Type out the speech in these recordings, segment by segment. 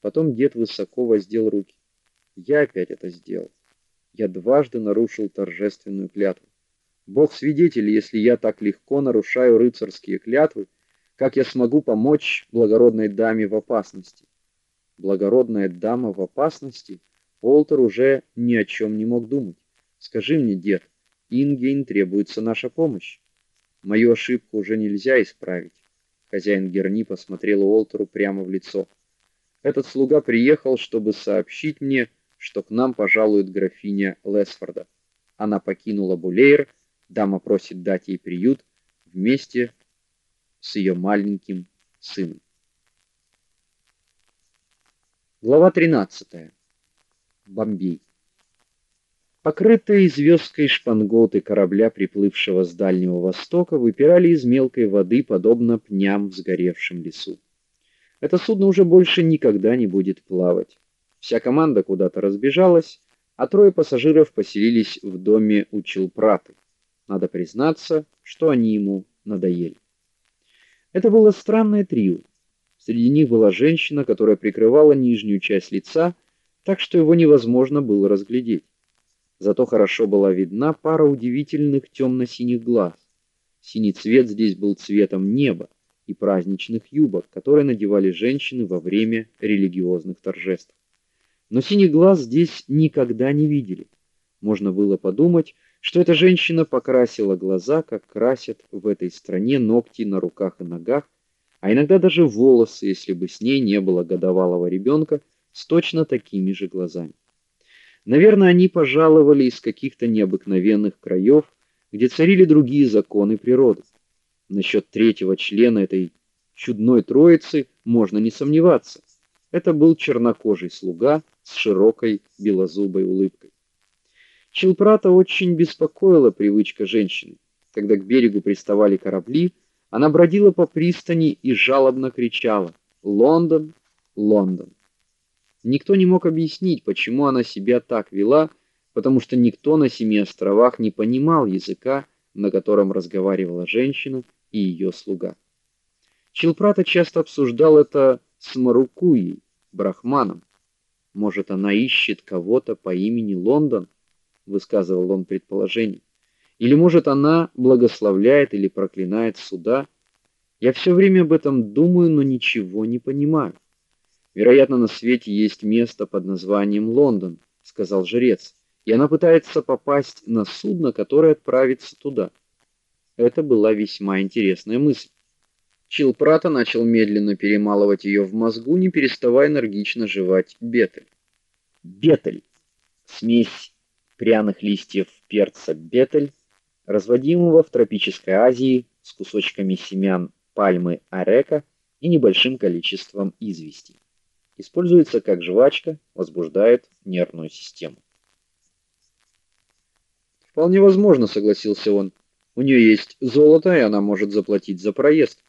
Потом дед высоко воздел руки. Я опять это сделал. Я дважды нарушил торжественную клятву. Бог свидетель, если я так легко нарушаю рыцарские клятвы, как я смогу помочь благородной даме в опасности? Благородная дама в опасности? Олтер уже ни о чем не мог думать. Скажи мне, дед, Ингейн требуется наша помощь. Мою ошибку уже нельзя исправить. Хозяин Герни посмотрел Олтеру прямо в лицо. Этот слуга приехал, чтобы сообщить мне, что к нам пожалует графиня Лесфорда. Она покинула Булейр, дама просит дать ей приют вместе с ее маленьким сыном. Глава 13. Бомбей. Покрытые звездкой шпангоуты корабля, приплывшего с Дальнего Востока, выпирали из мелкой воды, подобно пням в сгоревшем лесу. Это судно уже больше никогда не будет плавать. Вся команда куда-то разбежалась, а трое пассажиров поселились в доме у Челпраты. Надо признаться, что они ему надоели. Это было странное трио. Среди них была женщина, которая прикрывала нижнюю часть лица, так что его невозможно было разглядеть. Зато хорошо была видна пара удивительных темно синих глаз. Синий цвет здесь был цветом неба и праздничных юбок, которые надевали женщины во время религиозных торжеств. Но синий глаз здесь никогда не видели. Можно было подумать, что эта женщина покрасила глаза, как красят в этой стране ногти на руках и ногах, а иногда даже волосы, если бы с ней не было годовалого ребенка с точно такими же глазами. Наверное, они пожаловали из каких-то необыкновенных краев, где царили другие законы природы. Насчет третьего члена этой чудной троицы можно не сомневаться. Это был чернокожий слуга с широкой белозубой улыбкой. Чилпрата очень беспокоила привычка женщины. Когда к берегу приставали корабли, она бродила по пристани и жалобно кричала: "Лондон, Лондон!" Никто не мог объяснить, почему она себя так вела, потому что никто на семи островах не понимал языка, на котором разговаривала женщина и ее слуга. Чилпрата часто обсуждал это с Марукуей, брахманом. Может, она ищет кого-то по имени Лондон, высказывал он предположение. Или может, она благословляет или проклинает суда? Я все время об этом думаю, но ничего не понимаю. Вероятно, на свете есть место под названием Лондон, сказал жрец. И она пытается попасть на судно, которое отправится туда. Это была весьма интересная мысль. Чилпрата начал медленно перемалывать ее в мозгу, не переставая энергично жевать бетель. Бетель смесь пряных листьев перца бетель, разводимого в тропической Азии с кусочками семян пальмы арека и небольшим количеством извести. Используется как жвачка, возбуждает нервную систему. Вполне возможно, согласился он. У нее есть золото, и она может заплатить за проезд.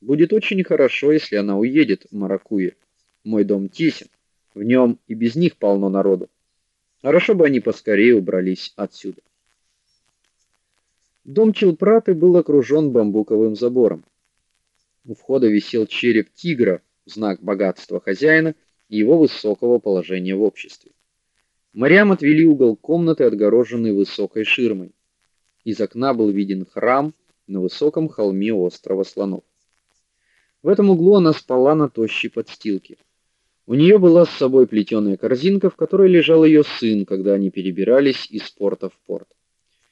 Будет очень хорошо, если она уедет в Маракуе. Мой дом тесен, в нем и без них полно народу. Хорошо бы они поскорее убрались отсюда. Дом Челпраты был окружен бамбуковым забором. У входа висел череп тигра, знак богатства хозяина и его высокого положения в обществе. Морям отвели угол комнаты, отгороженный высокой ширмой. Из окна был виден храм на высоком холме острова Слонов. В этом углу она спала на тощей подстилке. У нее была с собой плетеная корзинка, в которой лежал ее сын, когда они перебирались из порта в порт.